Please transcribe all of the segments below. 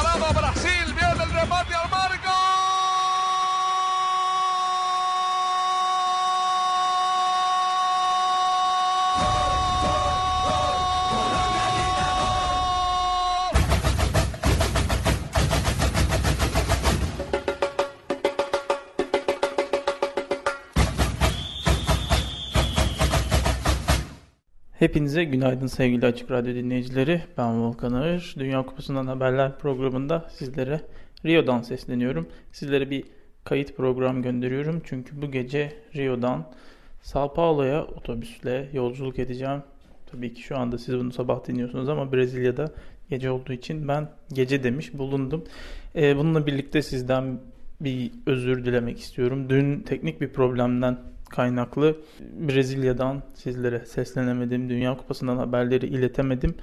Brasil, Hepinize günaydın sevgili Açık Radyo dinleyicileri. Ben Volkan Ağır. Dünya Kupası'ndan haberler programında sizlere Rio'dan sesleniyorum. Sizlere bir kayıt program gönderiyorum. Çünkü bu gece Rio'dan Sao Paulo'ya otobüsle yolculuk edeceğim. Tabii ki şu anda siz bunu sabah dinliyorsunuz ama Brezilya'da gece olduğu için ben gece demiş bulundum. Ee, bununla birlikte sizden bir özür dilemek istiyorum. Dün teknik bir problemden kaynaklı Brezilya'dan sizlere seslenemedim. Dünya Kupası'ndan haberleri iletemedim.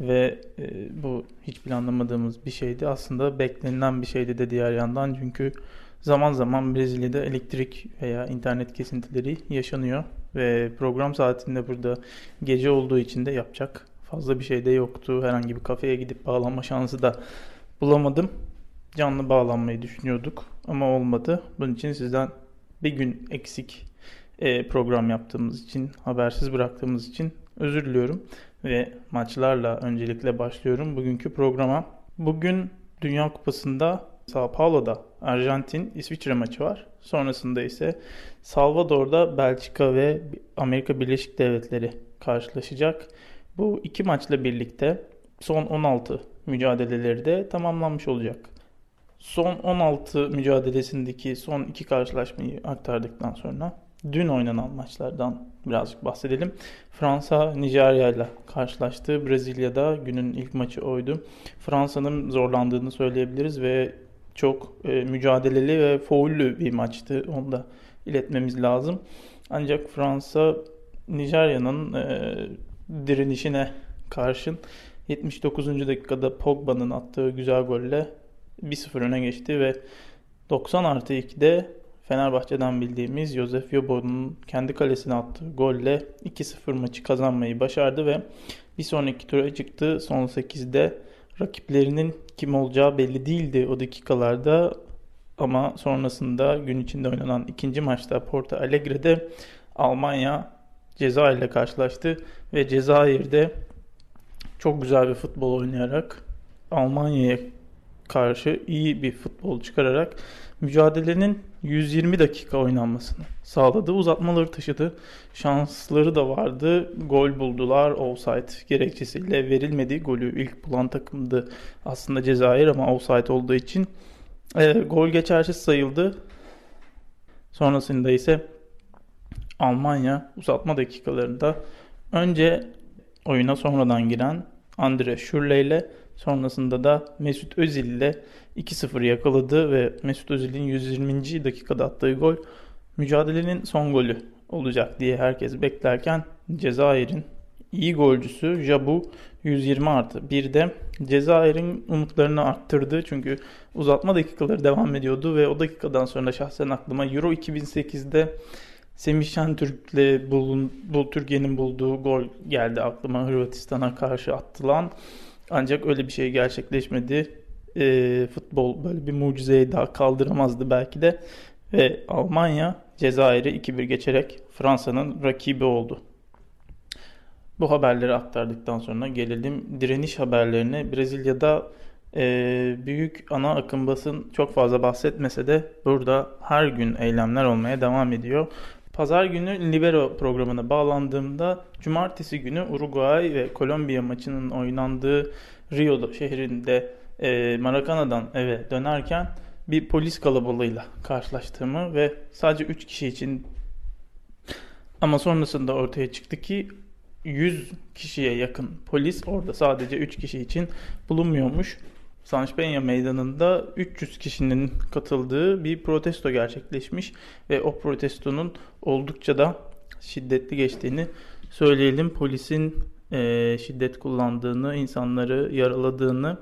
Ve e, bu hiç planlamadığımız bir şeydi. Aslında beklenilen bir şeydi de diğer yandan. Çünkü zaman zaman Brezilya'da elektrik veya internet kesintileri yaşanıyor. Ve program saatinde burada gece olduğu için de yapacak fazla bir şey de yoktu. Herhangi bir kafeye gidip bağlanma şansı da bulamadım. Canlı bağlanmayı düşünüyorduk ama olmadı. Bunun için sizden bir gün eksik e, program yaptığımız için, habersiz bıraktığımız için özür diliyorum. Ve maçlarla öncelikle başlıyorum bugünkü programa. Bugün Dünya Kupası'nda Sao Paulo'da Arjantin İsviçre maçı var. Sonrasında ise Salvador'da Belçika ve Amerika Birleşik Devletleri karşılaşacak. Bu iki maçla birlikte son 16 mücadeleleri de tamamlanmış olacak. Son 16 mücadelesindeki son iki karşılaşmayı aktardıktan sonra dün oynanan maçlardan birazcık bahsedelim. Fransa Nijerya ile karşılaştı. Brezilya'da günün ilk maçı oydu. Fransa'nın zorlandığını söyleyebiliriz ve çok e, mücadeleli ve faullü bir maçtı. Onu da iletmemiz lazım. Ancak Fransa Nijerya'nın e, direnişine karşın 79. dakikada Pogba'nın attığı güzel golle 1-0 öne geçti ve 90 artı 2'de Fenerbahçe'den bildiğimiz Josef Yobo'nun kendi kalesine attığı golle 2-0 maçı kazanmayı başardı ve bir sonraki tura çıktı. Son 8'de rakiplerinin kim olacağı belli değildi o dakikalarda ama sonrasında gün içinde oynanan ikinci maçta Porto Alegre'de Almanya Cezayir ile karşılaştı ve Cezayir'de çok güzel bir futbol oynayarak Almanya'ya karşı iyi bir futbol çıkararak mücadelenin 120 dakika oynanmasını sağladı. Uzatmaları taşıdı. Şansları da vardı. Gol buldular. Offside gerekçesiyle verilmedi. Golü ilk bulan takımdı aslında Cezayir ama offside olduğu için e, gol geçersiz sayıldı. Sonrasında ise Almanya uzatma dakikalarında önce oyuna sonradan giren Andre Schürrle ile Sonrasında da Mesut Özil ile 2-0 yakaladı ve Mesut Özil'in 120. dakikada attığı gol mücadelenin son golü olacak diye herkes beklerken Cezayir'in iyi golcüsü Jabu 120 artı. Bir de Cezayir'in umutlarını arttırdı. Çünkü uzatma dakikaları devam ediyordu ve o dakikadan sonra şahsen aklıma Euro 2008'de Semih Şentürk'le bulun, bu Türkiye'nin bulduğu gol geldi aklıma Hırvatistan'a karşı attılan. Ancak öyle bir şey gerçekleşmedi. E, futbol böyle bir mucizeyi daha kaldıramazdı belki de. Ve Almanya Cezayir'i 2-1 geçerek Fransa'nın rakibi oldu. Bu haberleri aktardıktan sonra gelelim direniş haberlerine. Brezilya'da e, büyük ana akım basın çok fazla bahsetmese de burada her gün eylemler olmaya devam ediyor. Pazar günü Libero programına bağlandığımda cumartesi günü Uruguay ve Kolombiya maçının oynandığı Rio şehrinde e, Maracana'dan eve dönerken bir polis kalabalığıyla karşılaştığımı ve sadece 3 kişi için ama sonrasında ortaya çıktı ki 100 kişiye yakın polis orada sadece 3 kişi için bulunmuyormuş. Peña meydanında 300 kişinin katıldığı bir protesto gerçekleşmiş ve o protestonun oldukça da şiddetli geçtiğini söyleyelim. Polisin e, şiddet kullandığını, insanları yaraladığını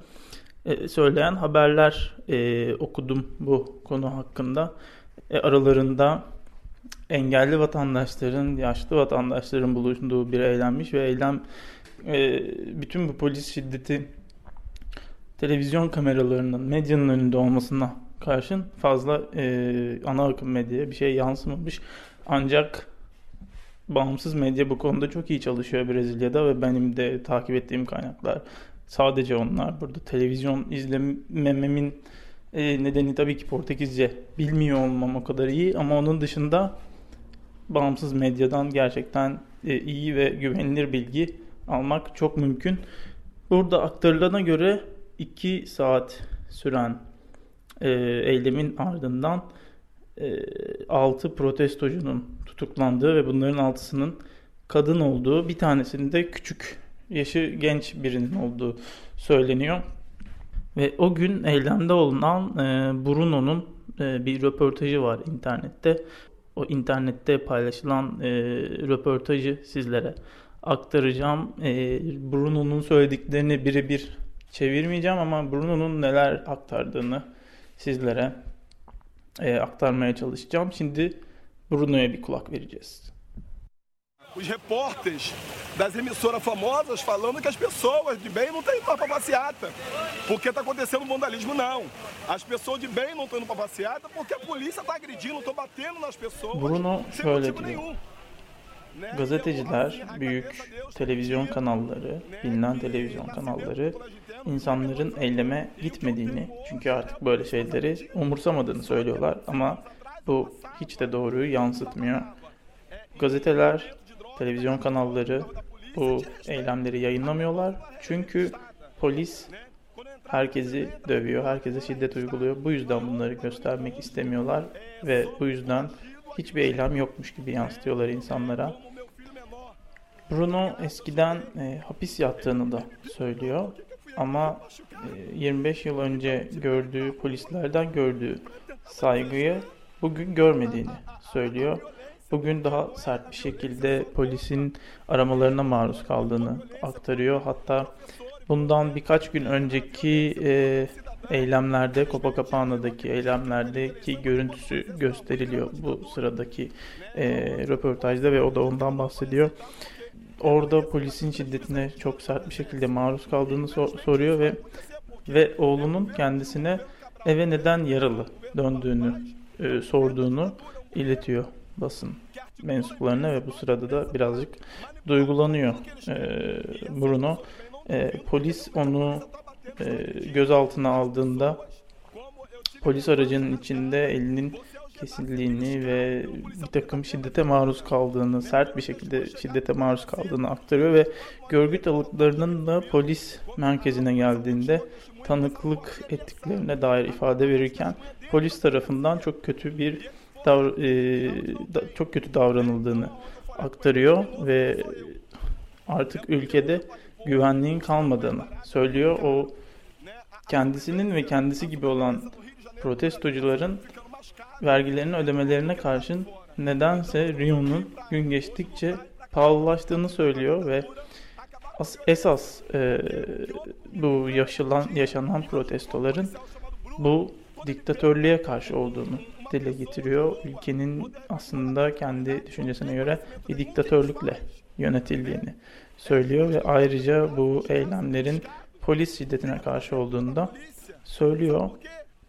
e, söyleyen haberler e, okudum bu konu hakkında. E, aralarında engelli vatandaşların, yaşlı vatandaşların bulunduğu bir eylemmiş ve eylem e, bütün bu polis şiddeti televizyon kameralarının, medyanın önünde olmasına karşın fazla e, ana akım medyaya bir şey yansımamış. Ancak bağımsız medya bu konuda çok iyi çalışıyor Brezilya'da ve benim de takip ettiğim kaynaklar sadece onlar. Burada televizyon izlemememin e, nedeni tabii ki Portekizce bilmiyor olmam o kadar iyi ama onun dışında bağımsız medyadan gerçekten e, iyi ve güvenilir bilgi almak çok mümkün. Burada aktarılana göre 2 saat süren e, eylemin ardından e, 6 protestocunun tutuklandığı ve bunların altısının kadın olduğu bir tanesinin de küçük yaşı genç birinin olduğu söyleniyor. Ve o gün eylemde olunan e, Bruno'nun e, bir röportajı var internette. O internette paylaşılan e, röportajı sizlere aktaracağım. E, Bruno'nun söylediklerini birebir çevirmeyeceğim ama Bruno'nun neler aktardığını sizlere e, aktarmaya çalışacağım. Şimdi Bruno'ya bir kulak vereceğiz. Os repórteres das emissoras famosas falando que as pessoas de bem não estão indo para passeata porque está acontecendo vandalismo, não. As pessoas de bem não estão indo para passeata porque a polícia está agredindo, estão batendo nas pessoas Bruno şöyle diyor. Gazeteciler, büyük televizyon kanalları, bilinen televizyon kanalları insanların eyleme gitmediğini çünkü artık böyle şeyleri umursamadığını söylüyorlar ama bu hiç de doğruyu yansıtmıyor. Gazeteler, televizyon kanalları bu eylemleri yayınlamıyorlar çünkü polis herkesi dövüyor, herkese şiddet uyguluyor. Bu yüzden bunları göstermek istemiyorlar ve bu yüzden hiçbir eylem yokmuş gibi yansıtıyorlar insanlara. Bruno eskiden e, hapis yattığını da söylüyor ama e, 25 yıl önce gördüğü polislerden gördüğü saygıyı bugün görmediğini söylüyor. Bugün daha sert bir şekilde polisin aramalarına maruz kaldığını aktarıyor. Hatta bundan birkaç gün önceki e, eylemlerde, Copacapana'daki eylemlerdeki görüntüsü gösteriliyor bu sıradaki e, röportajda ve o da ondan bahsediyor. Orada polisin şiddetine çok sert bir şekilde maruz kaldığını sor- soruyor ve ve oğlunun kendisine eve neden yaralı döndüğünü e, sorduğunu iletiyor basın mensuplarına ve bu sırada da birazcık duygulanıyor e, Bruno. E, polis onu e, gözaltına aldığında polis aracının içinde elinin kesildiğini ve bir takım şiddete maruz kaldığını, sert bir şekilde şiddete maruz kaldığını aktarıyor ve görgü tanıklarının da polis merkezine geldiğinde tanıklık ettiklerine dair ifade verirken polis tarafından çok kötü bir davr e, da, çok kötü davranıldığını aktarıyor ve artık ülkede güvenliğin kalmadığını söylüyor. O kendisinin ve kendisi gibi olan protestocuların vergilerini ödemelerine karşın nedense Rio'nun gün geçtikçe pahalılaştığını söylüyor ve as esas e, bu yaşanan, yaşanan protestoların bu diktatörlüğe karşı olduğunu dile getiriyor. Ülkenin aslında kendi düşüncesine göre bir diktatörlükle yönetildiğini söylüyor ve ayrıca bu eylemlerin polis şiddetine karşı olduğunu da söylüyor.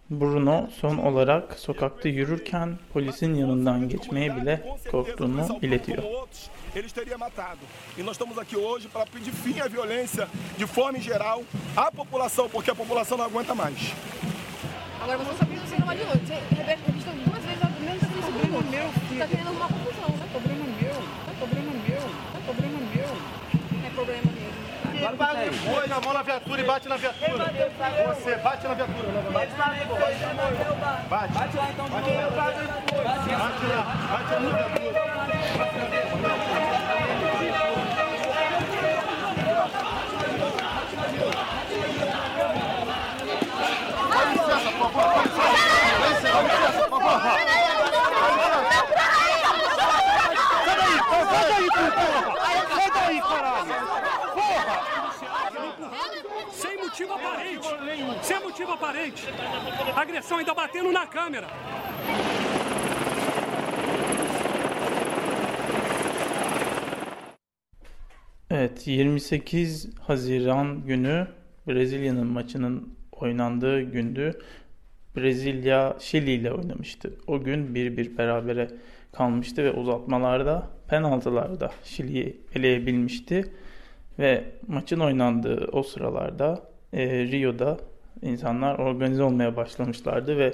Bruno son olarak sokakta yürürken polisin yanından geçmeye bile korktuğunu iletiyor. Eles teria matado. E nós estamos aqui hoje para pedir fim à violência de forma em geral à população, porque a população não aguenta mais. Agora você sabia que você não ali mão na viatura e bate na viatura. Você bate na viatura. Bate na Bate. Bate lá então. Bate lá. Bate lá. Bate na viatura. Sem Relativo a. Agressão ainda batendo na câmera. Evet 28 Haziran günü Brezilya'nın maçının oynandığı gündü. Brezilya Şili ile oynamıştı. O gün 1-1 berabere kalmıştı ve uzatmalarda penaltılarda Şili'yi eleyebilmişti. Ve maçın oynandığı o sıralarda e, Rio'da insanlar organize olmaya başlamışlardı ve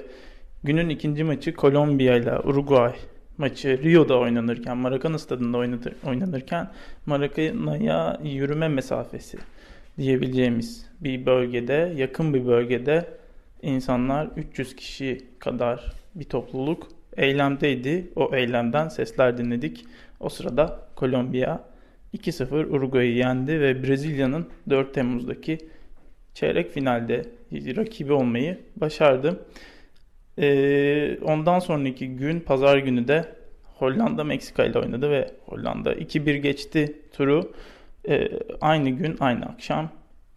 günün ikinci maçı Kolombiya ile Uruguay maçı Rio'da oynanırken, Maracana stadında oynatır, oynanırken Maracana'ya yürüme mesafesi diyebileceğimiz bir bölgede, yakın bir bölgede insanlar 300 kişi kadar bir topluluk eylemdeydi. O eylemden sesler dinledik. O sırada Kolombiya 2-0 Uruguay'ı yendi ve Brezilya'nın 4 Temmuz'daki çeyrek finalde rakibi olmayı başardı. Ee, ondan sonraki gün pazar günü de Hollanda Meksika ile oynadı ve Hollanda 2-1 geçti turu. Ee, aynı gün aynı akşam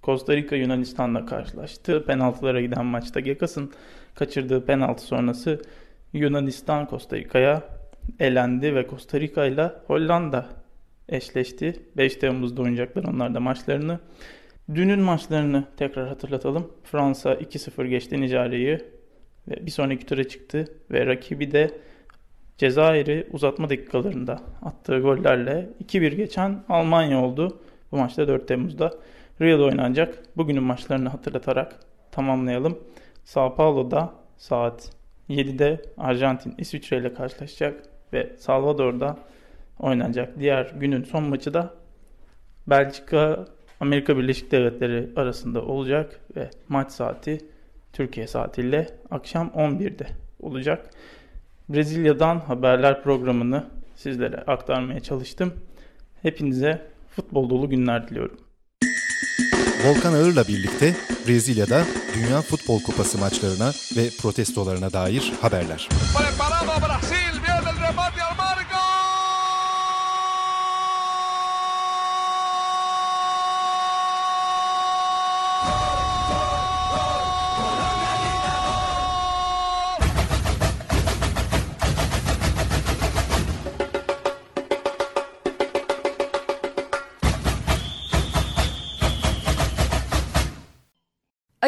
Costa Rica Yunanistan'la karşılaştı. Penaltılara giden maçta Gekas'ın kaçırdığı penaltı sonrası Yunanistan Costa Rica'ya elendi ve Costa Rica ile Hollanda eşleşti. 5 Temmuz'da oynayacaklar onlar da maçlarını. Dünün maçlarını tekrar hatırlatalım. Fransa 2-0 geçti Nijerya'yı ve bir sonraki tura çıktı ve rakibi de Cezayir'i uzatma dakikalarında attığı gollerle 2-1 geçen Almanya oldu. Bu maçta 4 Temmuz'da Rio'da oynanacak. Bugünün maçlarını hatırlatarak tamamlayalım. Sao Paulo'da saat 7'de Arjantin İsviçre ile karşılaşacak ve Salvador'da oynanacak. Diğer günün son maçı da Belçika Amerika Birleşik Devletleri arasında olacak ve maç saati Türkiye saatiyle akşam 11'de olacak. Brezilya'dan haberler programını sizlere aktarmaya çalıştım. Hepinize futbol dolu günler diliyorum. Volkan Ağır'la birlikte Brezilya'da Dünya Futbol Kupası maçlarına ve protestolarına dair haberler. Preparado